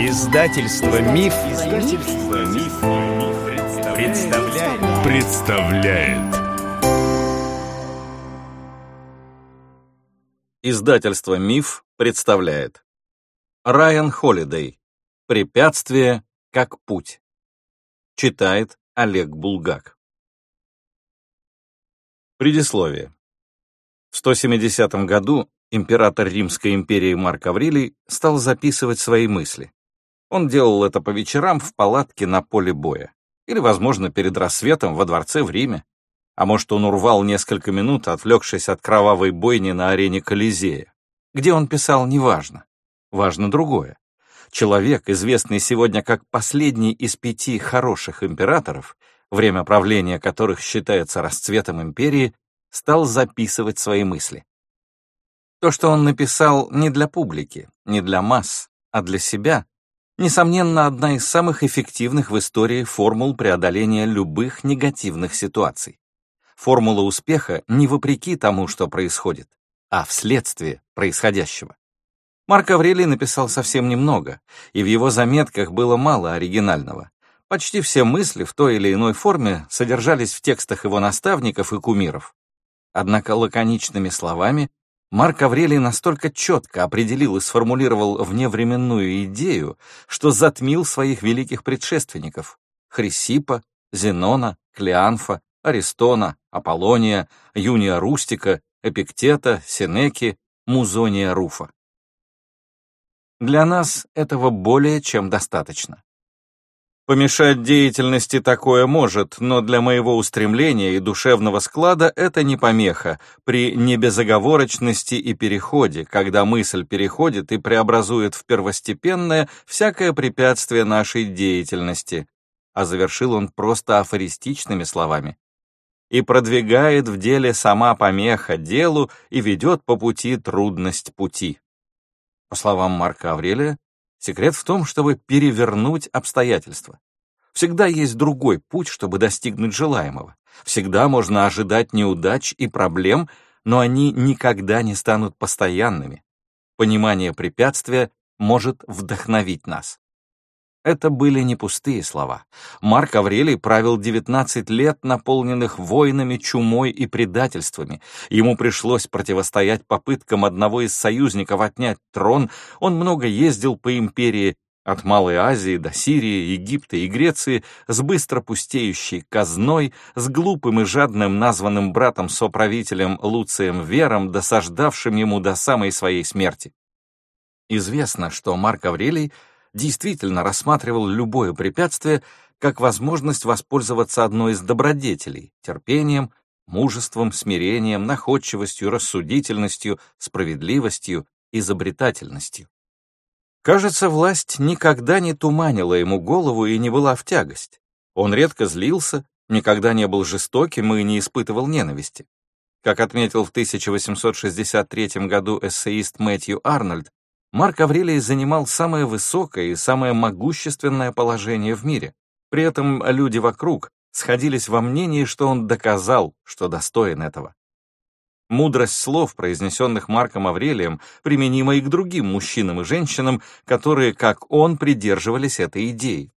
Издательство Миф, Издательство Миф, представляет. представляет. Издательство Миф представляет. Райан Холидей. Препятствие как путь. Читает Олег Булгак. Предисловие. В 170 году император Римской империи Марк Аврелий стал записывать свои мысли. Он делал это по вечерам в палатке на поле боя. Или, возможно, перед рассветом во дворце в Риме. А может, он урвал несколько минут, отвлекшись от кровавой бойни на арене Колизея. Где он писал, неважно. Важно другое. Человек, известный сегодня как последний из пяти хороших императоров, время правления которых считается расцветом империи, стал записывать свои мысли. То, что он написал не для публики, не для масс, а для себя, несомненно, одна из самых эффективных в истории формул преодоления любых негативных ситуаций. Формула успеха не вопреки тому, что происходит, а вследствие происходящего. Марк Аврелий написал совсем немного, и в его заметках было мало оригинального. Почти все мысли в той или иной форме содержались в текстах его наставников и кумиров. Однако лаконичными словами Марк Аврелий настолько четко определил и сформулировал вневременную идею, что затмил своих великих предшественников — Хрисипа, Зенона, Клеанфа, Аристона, Аполлония, Юния Рустика, Эпиктета, Сенеки, Музония Руфа. Для нас этого более чем достаточно. Помешать деятельности такое может, но для моего устремления и душевного склада это не помеха при небезоговорочности и переходе, когда мысль переходит и преобразует в первостепенное всякое препятствие нашей деятельности. А завершил он просто афористичными словами. И продвигает в деле сама помеха делу и ведет по пути трудность пути. По словам Марка Аврелия, Секрет в том, чтобы перевернуть обстоятельства. Всегда есть другой путь, чтобы достигнуть желаемого. Всегда можно ожидать неудач и проблем, но они никогда не станут постоянными. Понимание препятствия может вдохновить нас. Это были не пустые слова. Марк Аврелий правил 19 лет, наполненных войнами, чумой и предательствами. Ему пришлось противостоять попыткам одного из союзников отнять трон. Он много ездил по империи, от Малой Азии до Сирии, Египта и Греции, с быстро пустеющей казной, с глупым и жадным названным братом-соправителем Луцием Вером, досаждавшим ему до самой своей смерти. Известно, что Марк Аврелий — действительно рассматривал любое препятствие как возможность воспользоваться одной из добродетелей — терпением, мужеством, смирением, находчивостью, рассудительностью, справедливостью, изобретательностью. Кажется, власть никогда не туманила ему голову и не была в тягость. Он редко злился, никогда не был жестоким и не испытывал ненависти. Как отметил в 1863 году эссеист Мэтью Арнольд, Марк Аврелий занимал самое высокое и самое могущественное положение в мире. При этом люди вокруг сходились во мнении, что он доказал, что достоин этого. Мудрость слов, произнесенных Марком Аврелием, применима и к другим мужчинам и женщинам, которые, как он, придерживались этой идеи.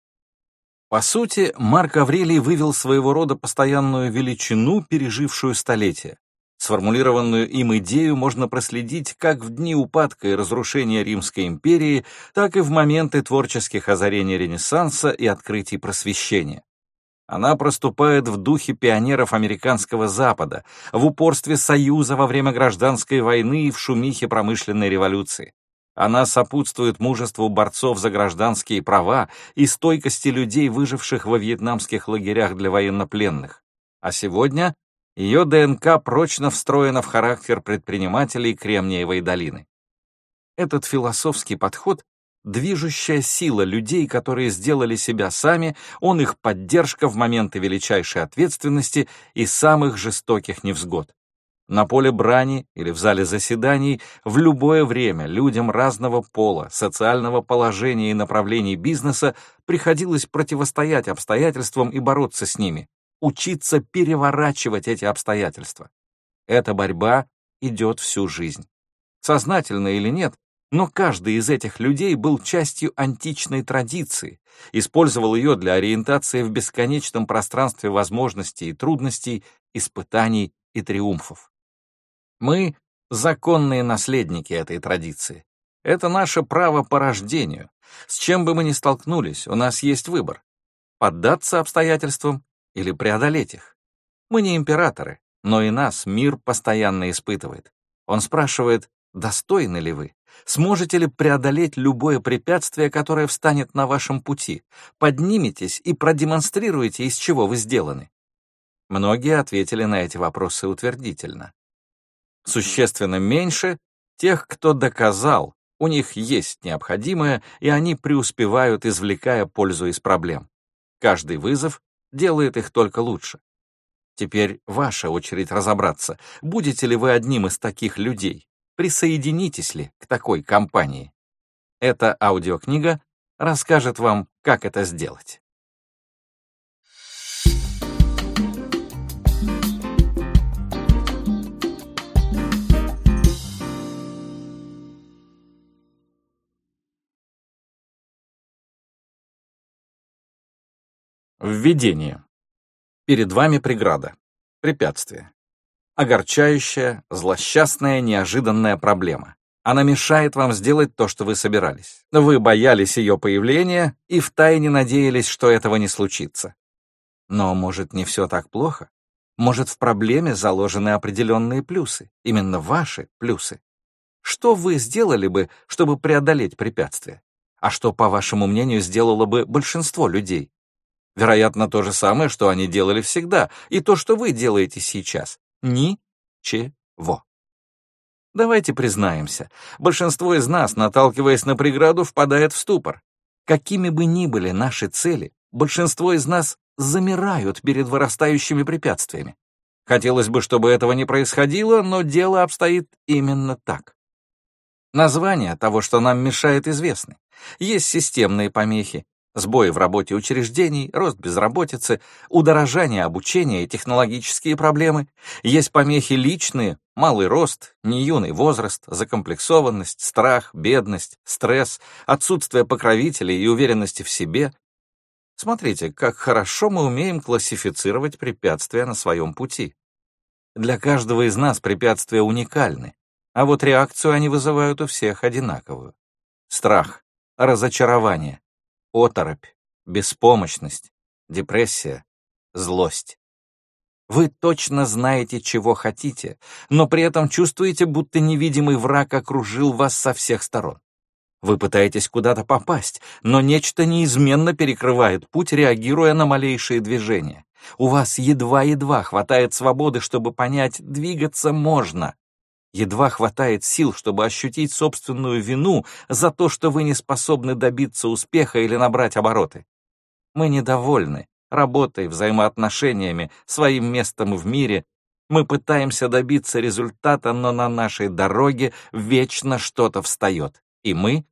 По сути, Марк Аврелий вывел своего рода постоянную величину, пережившую столетия. Сформулированную им идею можно проследить как в дни упадка и разрушения Римской империи, так и в моменты творческих озарений Ренессанса и открытий просвещения. Она проступает в духе пионеров американского Запада, в упорстве Союза во время гражданской войны и в шумихе промышленной революции. Она сопутствует мужеству борцов за гражданские права и стойкости людей, выживших во вьетнамских лагерях для военнопленных. А сегодня ее ДНК прочно встроена в характер предпринимателей Кремниевой долины. Этот философский подход — движущая сила людей, которые сделали себя сами, он их поддержка в моменты величайшей ответственности и самых жестоких невзгод. На поле брани или в зале заседаний в любое время людям разного пола, социального положения и направлений бизнеса приходилось противостоять обстоятельствам и бороться с ними, учиться переворачивать эти обстоятельства. Эта борьба идет всю жизнь. Сознательно или нет, Но каждый из этих людей был частью античной традиции, использовал ее для ориентации в бесконечном пространстве возможностей и трудностей, испытаний и триумфов. Мы — законные наследники этой традиции. Это наше право по рождению. С чем бы мы ни столкнулись, у нас есть выбор — поддаться обстоятельствам или преодолеть их. Мы не императоры, но и нас мир постоянно испытывает. Он спрашивает, достойны ли вы, сможете ли преодолеть любое препятствие, которое встанет на вашем пути, подниметесь и продемонстрируете, из чего вы сделаны. Многие ответили на эти вопросы утвердительно. Существенно меньше тех, кто доказал, у них есть необходимое, и они преуспевают, извлекая пользу из проблем. Каждый вызов делает их только лучше. Теперь ваша очередь разобраться, будете ли вы одним из таких людей, присоединитесь ли к такой компании. Эта аудиокнига расскажет вам, как это сделать. Введение. Перед вами преграда, препятствие. Огорчающая, злосчастная, неожиданная проблема. Она мешает вам сделать то, что вы собирались. Вы боялись ее появления и втайне надеялись, что этого не случится. Но, может, не все так плохо? Может, в проблеме заложены определенные плюсы, именно ваши плюсы? Что вы сделали бы, чтобы преодолеть препятствие? А что, по вашему мнению, сделало бы большинство людей? Вероятно, то же самое, что они делали всегда, и то, что вы делаете сейчас. Ничего. Давайте признаемся, большинство из нас, наталкиваясь на преграду, впадает в ступор. Какими бы ни были наши цели, большинство из нас замирают перед вырастающими препятствиями. Хотелось бы, чтобы этого не происходило, но дело обстоит именно так. Названия того, что нам мешает, известны. Есть системные помехи, Сбои в работе учреждений, рост безработицы, удорожание обучения и технологические проблемы. Есть помехи личные, малый рост, неюный возраст, закомплексованность, страх, бедность, стресс, отсутствие покровителей и уверенности в себе. Смотрите, как хорошо мы умеем классифицировать препятствия на своем пути. Для каждого из нас препятствия уникальны, а вот реакцию они вызывают у всех одинаковую. Страх, разочарование, оторопь, беспомощность, депрессия, злость. Вы точно знаете, чего хотите, но при этом чувствуете, будто невидимый враг окружил вас со всех сторон. Вы пытаетесь куда-то попасть, но нечто неизменно перекрывает путь, реагируя на малейшие движения. У вас едва-едва хватает свободы, чтобы понять, двигаться можно, Едва хватает сил, чтобы ощутить собственную вину за то, что вы не способны добиться успеха или набрать обороты. Мы недовольны работой, взаимоотношениями, своим местом в мире. Мы пытаемся добиться результата, но на нашей дороге вечно что-то встает, и мы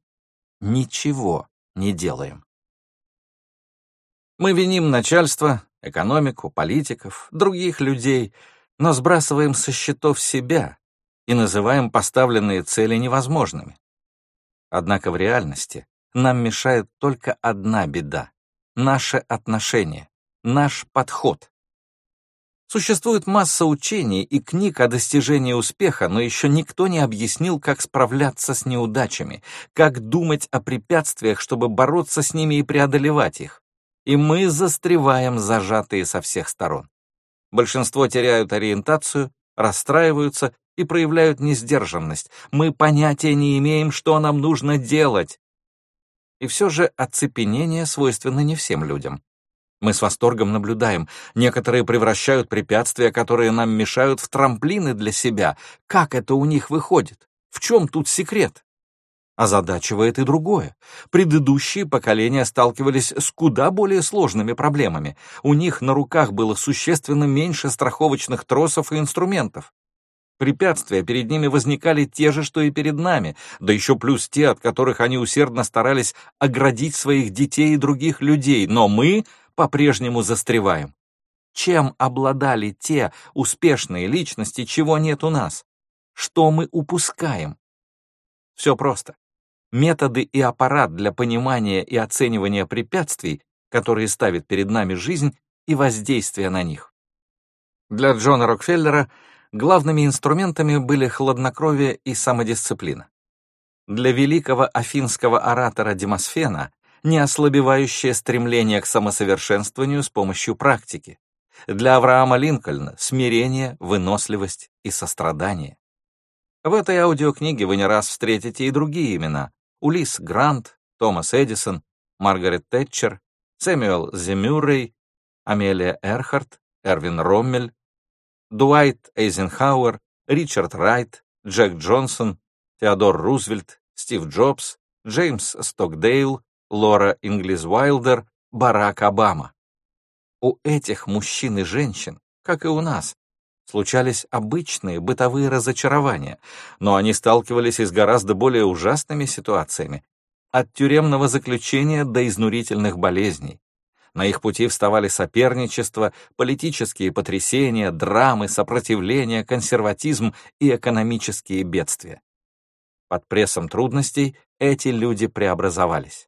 ничего не делаем. Мы виним начальство, экономику, политиков, других людей, но сбрасываем со счетов себя, и называем поставленные цели невозможными. Однако в реальности нам мешает только одна беда — наше отношение, наш подход. Существует масса учений и книг о достижении успеха, но еще никто не объяснил, как справляться с неудачами, как думать о препятствиях, чтобы бороться с ними и преодолевать их. И мы застреваем зажатые со всех сторон. Большинство теряют ориентацию, расстраиваются и проявляют несдержанность. Мы понятия не имеем, что нам нужно делать. И все же оцепенение свойственно не всем людям. Мы с восторгом наблюдаем. Некоторые превращают препятствия, которые нам мешают, в трамплины для себя. Как это у них выходит? В чем тут секрет? Озадачивает и другое. Предыдущие поколения сталкивались с куда более сложными проблемами. У них на руках было существенно меньше страховочных тросов и инструментов. Препятствия перед ними возникали те же, что и перед нами, да еще плюс те, от которых они усердно старались оградить своих детей и других людей, но мы по-прежнему застреваем. Чем обладали те успешные личности, чего нет у нас? Что мы упускаем? Все просто. методы и аппарат для понимания и оценивания препятствий, которые ставит перед нами жизнь, и воздействия на них. Для Джона Рокфеллера главными инструментами были хладнокровие и самодисциплина. Для великого афинского оратора Демосфена неослабевающее стремление к самосовершенствованию с помощью практики. Для Авраама Линкольна — смирение, выносливость и сострадание. В этой аудиокниге вы не раз встретите и другие имена. Улис Грант, Томас Эдисон, Маргарет Тэтчер, Сэмюэл Земюррей, Амелия Эрхарт, Эрвин Роммель, Дуайт Эйзенхауэр, Ричард Райт, Джек Джонсон, Теодор Рузвельт, Стив Джобс, Джеймс Стокдейл, Лора Инглиз Уайлдер, Барак Обама. У этих мужчин и женщин, как и у нас, случались обычные бытовые разочарования, но они сталкивались и с гораздо более ужасными ситуациями, от тюремного заключения до изнурительных болезней. На их пути вставали соперничество, политические потрясения, драмы, сопротивление, консерватизм и экономические бедствия. Под прессом трудностей эти люди преобразовались.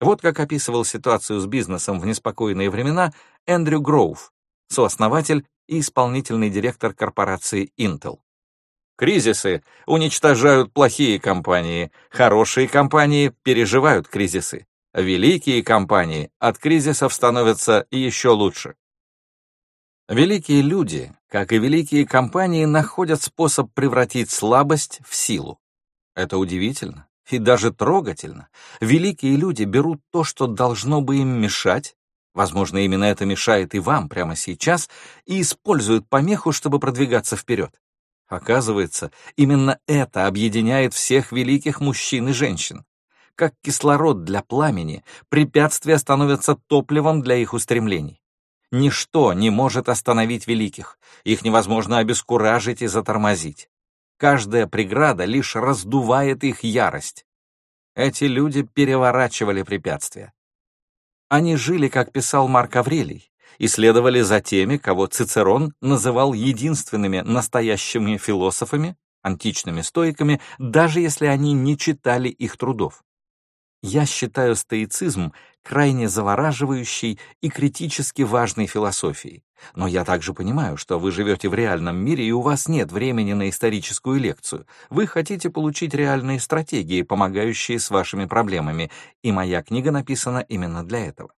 Вот как описывал ситуацию с бизнесом в неспокойные времена Эндрю Гроув, сооснователь и исполнительный директор корпорации Intel. Кризисы уничтожают плохие компании, хорошие компании переживают кризисы, великие компании от кризисов становятся еще лучше. Великие люди, как и великие компании, находят способ превратить слабость в силу. Это удивительно и даже трогательно. Великие люди берут то, что должно бы им мешать, возможно, именно это мешает и вам прямо сейчас, и используют помеху, чтобы продвигаться вперед. Оказывается, именно это объединяет всех великих мужчин и женщин. Как кислород для пламени, препятствия становятся топливом для их устремлений. Ничто не может остановить великих, их невозможно обескуражить и затормозить. Каждая преграда лишь раздувает их ярость. Эти люди переворачивали препятствия. Они жили, как писал Марк Аврелий, и следовали за теми, кого Цицерон называл единственными настоящими философами, античными стоиками, даже если они не читали их трудов. Я считаю стоицизм крайне завораживающей и критически важной философией. Но я также понимаю, что вы живете в реальном мире, и у вас нет времени на историческую лекцию. Вы хотите получить реальные стратегии, помогающие с вашими проблемами, и моя книга написана именно для этого.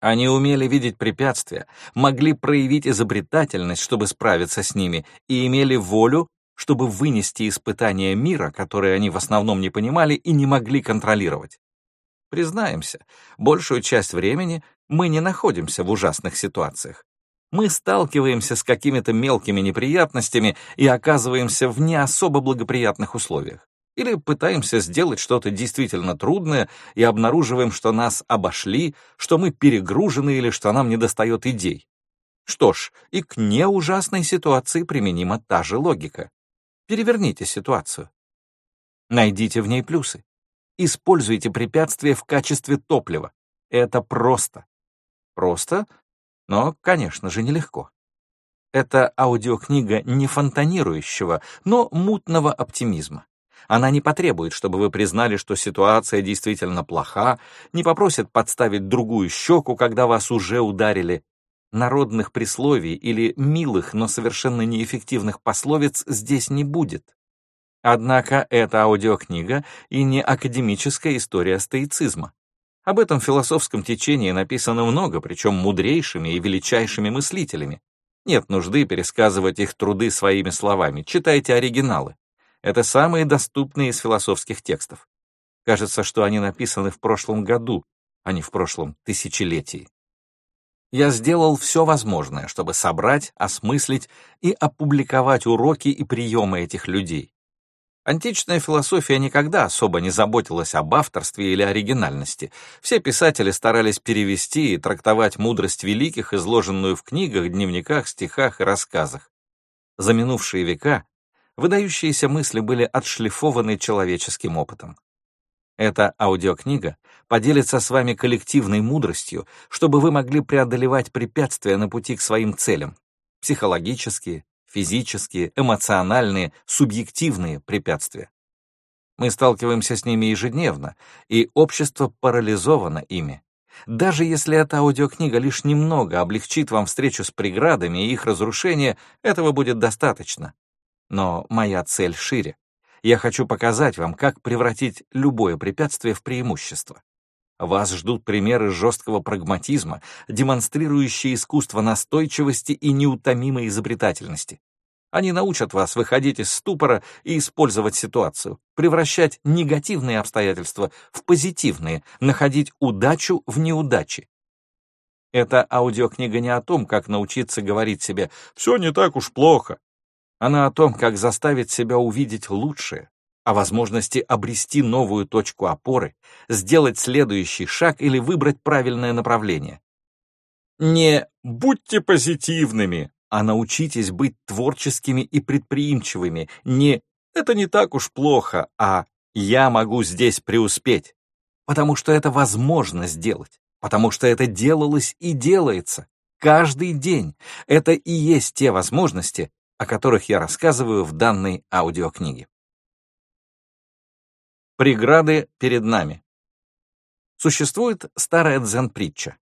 Они умели видеть препятствия, могли проявить изобретательность, чтобы справиться с ними, и имели волю чтобы вынести испытания мира, которые они в основном не понимали и не могли контролировать. Признаемся, большую часть времени мы не находимся в ужасных ситуациях. Мы сталкиваемся с какими-то мелкими неприятностями и оказываемся в не особо благоприятных условиях. Или пытаемся сделать что-то действительно трудное и обнаруживаем, что нас обошли, что мы перегружены или что нам недостает идей. Что ж, и к неужасной ситуации применима та же логика. Переверните ситуацию. Найдите в ней плюсы. Используйте препятствия в качестве топлива. Это просто. Просто, но, конечно же, нелегко. Это аудиокнига не фонтанирующего, но мутного оптимизма. Она не потребует, чтобы вы признали, что ситуация действительно плоха, не попросит подставить другую щеку, когда вас уже ударили, Народных присловий или милых, но совершенно неэффективных пословиц здесь не будет. Однако это аудиокнига и не академическая история стоицизма. Об этом философском течении написано много, причем мудрейшими и величайшими мыслителями. Нет нужды пересказывать их труды своими словами, читайте оригиналы. Это самые доступные из философских текстов. Кажется, что они написаны в прошлом году, а не в прошлом тысячелетии я сделал все возможное, чтобы собрать, осмыслить и опубликовать уроки и приемы этих людей. Античная философия никогда особо не заботилась об авторстве или оригинальности. Все писатели старались перевести и трактовать мудрость великих, изложенную в книгах, дневниках, стихах и рассказах. За минувшие века выдающиеся мысли были отшлифованы человеческим опытом. Эта аудиокнига поделится с вами коллективной мудростью, чтобы вы могли преодолевать препятствия на пути к своим целям. Психологические, физические, эмоциональные, субъективные препятствия. Мы сталкиваемся с ними ежедневно, и общество парализовано ими. Даже если эта аудиокнига лишь немного облегчит вам встречу с преградами и их разрушение, этого будет достаточно. Но моя цель шире. Я хочу показать вам, как превратить любое препятствие в преимущество. Вас ждут примеры жесткого прагматизма, демонстрирующие искусство настойчивости и неутомимой изобретательности. Они научат вас выходить из ступора и использовать ситуацию, превращать негативные обстоятельства в позитивные, находить удачу в неудаче. Эта аудиокнига не о том, как научиться говорить себе «все не так уж плохо». Она о том, как заставить себя увидеть лучшее, о возможности обрести новую точку опоры, сделать следующий шаг или выбрать правильное направление. Не «будьте позитивными», а научитесь быть творческими и предприимчивыми. Не «это не так уж плохо», а «я могу здесь преуспеть». Потому что это возможно сделать, потому что это делалось и делается. Каждый день. Это и есть те возможности, о которых я рассказываю в данной аудиокниге. Преграды перед нами. Существует старая дзен-притча.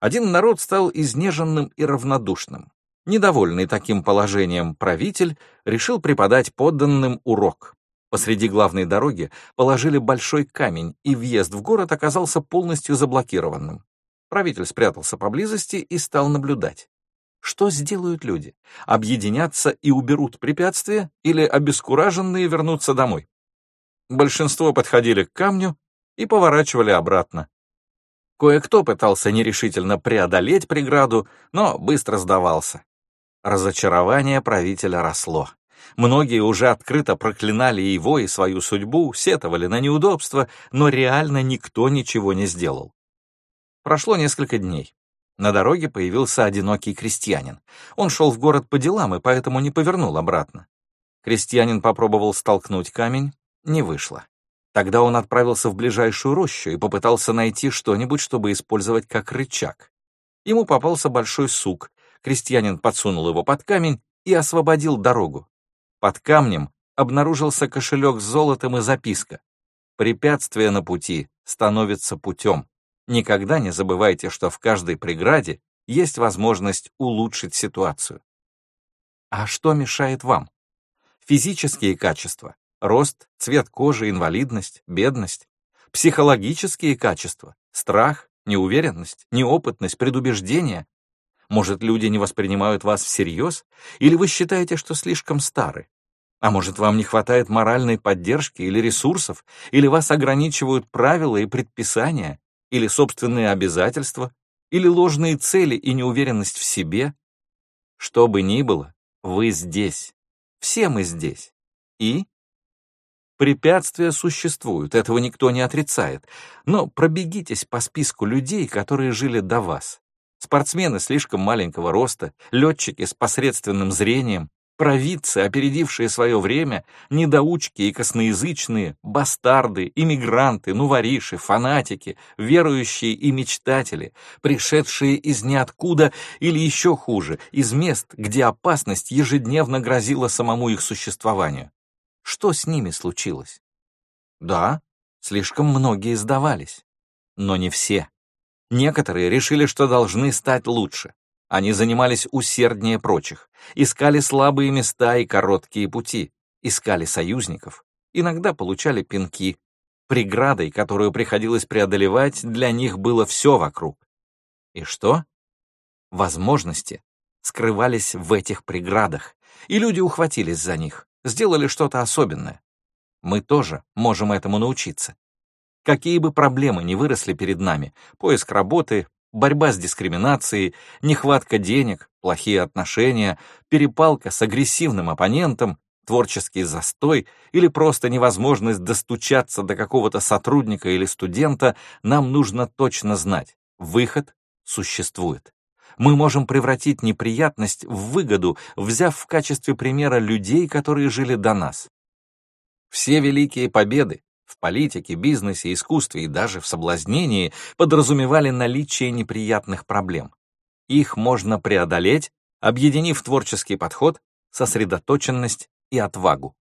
Один народ стал изнеженным и равнодушным. Недовольный таким положением правитель решил преподать подданным урок. Посреди главной дороги положили большой камень, и въезд в город оказался полностью заблокированным. Правитель спрятался поблизости и стал наблюдать. Что сделают люди? Объединятся и уберут препятствия или обескураженные вернутся домой? Большинство подходили к камню и поворачивали обратно. Кое-кто пытался нерешительно преодолеть преграду, но быстро сдавался. Разочарование правителя росло. Многие уже открыто проклинали его и свою судьбу, сетовали на неудобства, но реально никто ничего не сделал. Прошло несколько дней. На дороге появился одинокий крестьянин. Он шел в город по делам и поэтому не повернул обратно. Крестьянин попробовал столкнуть камень, не вышло. Тогда он отправился в ближайшую рощу и попытался найти что-нибудь, чтобы использовать как рычаг. Ему попался большой сук, Крестьянин подсунул его под камень и освободил дорогу. Под камнем обнаружился кошелек с золотом и записка. Препятствие на пути становится путем. Никогда не забывайте, что в каждой преграде есть возможность улучшить ситуацию. А что мешает вам? Физические качества, рост, цвет кожи, инвалидность, бедность. Психологические качества, страх, неуверенность, неопытность, предубеждение, может, люди не воспринимают вас всерьез? Или вы считаете, что слишком стары? А может, вам не хватает моральной поддержки или ресурсов? Или вас ограничивают правила и предписания? Или собственные обязательства? Или ложные цели и неуверенность в себе? Что бы ни было, вы здесь. Все мы здесь. И? Препятствия существуют, этого никто не отрицает. Но пробегитесь по списку людей, которые жили до вас. Спортсмены слишком маленького роста, летчики с посредственным зрением, провидцы, опередившие свое время, недоучки и косноязычные, бастарды, иммигранты, нувориши, фанатики, верующие и мечтатели, пришедшие из ниоткуда или еще хуже, из мест, где опасность ежедневно грозила самому их существованию. Что с ними случилось? Да, слишком многие сдавались, но не все. Некоторые решили, что должны стать лучше. Они занимались усерднее прочих, искали слабые места и короткие пути, искали союзников, иногда получали пинки. Преградой, которую приходилось преодолевать, для них было все вокруг. И что? Возможности скрывались в этих преградах, и люди ухватились за них, сделали что-то особенное. Мы тоже можем этому научиться. Какие бы проблемы ни выросли перед нами, поиск работы, борьба с дискриминацией, нехватка денег, плохие отношения, перепалка с агрессивным оппонентом, творческий застой или просто невозможность достучаться до какого-то сотрудника или студента, нам нужно точно знать, выход существует. Мы можем превратить неприятность в выгоду, взяв в качестве примера людей, которые жили до нас. Все великие победы, в политике, бизнесе, искусстве и даже в соблазнении подразумевали наличие неприятных проблем. Их можно преодолеть, объединив творческий подход, сосредоточенность и отвагу.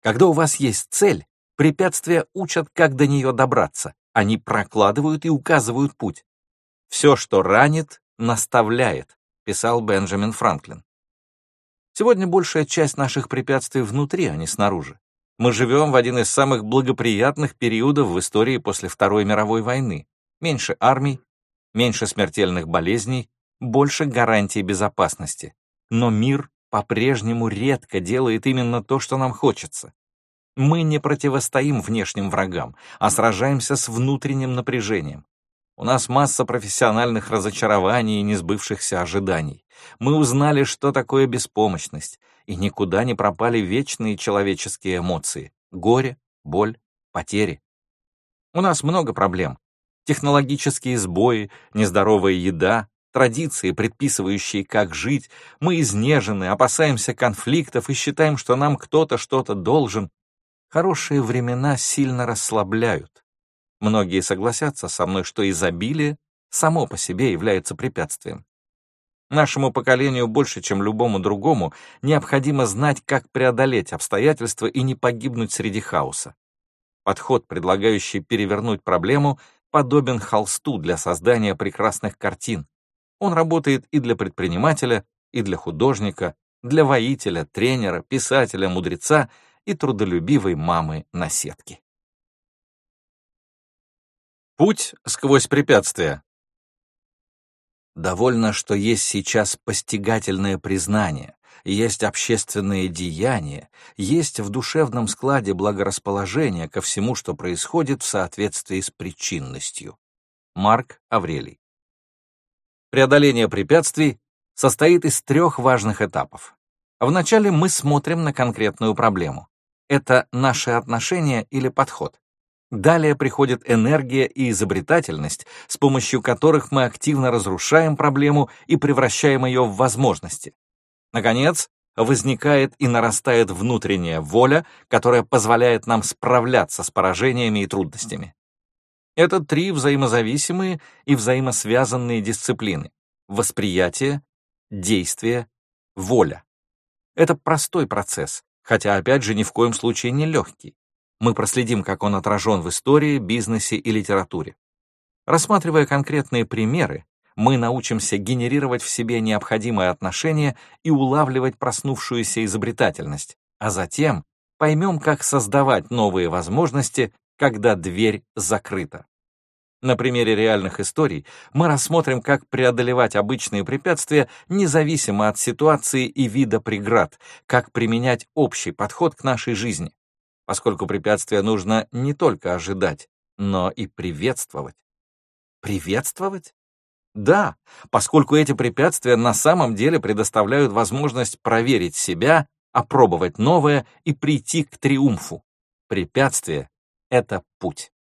Когда у вас есть цель, Препятствия учат, как до нее добраться. Они прокладывают и указывают путь. «Все, что ранит, наставляет», — писал Бенджамин Франклин. Сегодня большая часть наших препятствий внутри, а не снаружи. Мы живем в один из самых благоприятных периодов в истории после Второй мировой войны. Меньше армий, меньше смертельных болезней, больше гарантий безопасности. Но мир по-прежнему редко делает именно то, что нам хочется. Мы не противостоим внешним врагам, а сражаемся с внутренним напряжением. У нас масса профессиональных разочарований и несбывшихся ожиданий. Мы узнали, что такое беспомощность, и никуда не пропали вечные человеческие эмоции — горе, боль, потери. У нас много проблем. Технологические сбои, нездоровая еда, традиции, предписывающие, как жить. Мы изнежены, опасаемся конфликтов и считаем, что нам кто-то что-то должен. Хорошие времена сильно расслабляют. Многие согласятся со мной, что изобилие само по себе является препятствием. Нашему поколению больше, чем любому другому, необходимо знать, как преодолеть обстоятельства и не погибнуть среди хаоса. Подход, предлагающий перевернуть проблему, подобен холсту для создания прекрасных картин. Он работает и для предпринимателя, и для художника, для воителя, тренера, писателя, мудреца и трудолюбивой мамы на сетке. Путь сквозь препятствия. Довольно, что есть сейчас постигательное признание, есть общественные деяния, есть в душевном складе благорасположение ко всему, что происходит в соответствии с причинностью. Марк Аврелий. Преодоление препятствий состоит из трех важных этапов. Вначале мы смотрим на конкретную проблему. Это наши отношения или подход. Далее приходит энергия и изобретательность, с помощью которых мы активно разрушаем проблему и превращаем ее в возможности. Наконец, возникает и нарастает внутренняя воля, которая позволяет нам справляться с поражениями и трудностями. Это три взаимозависимые и взаимосвязанные дисциплины — восприятие, действие, воля. Это простой процесс, хотя, опять же, ни в коем случае не легкий. Мы проследим, как он отражен в истории, бизнесе и литературе. Рассматривая конкретные примеры, мы научимся генерировать в себе необходимые отношения и улавливать проснувшуюся изобретательность, а затем поймем, как создавать новые возможности, когда дверь закрыта. На примере реальных историй мы рассмотрим, как преодолевать обычные препятствия независимо от ситуации и вида преград, как применять общий подход к нашей жизни, поскольку препятствия нужно не только ожидать, но и приветствовать. Приветствовать? Да, поскольку эти препятствия на самом деле предоставляют возможность проверить себя, опробовать новое и прийти к триумфу. Препятствие — это путь.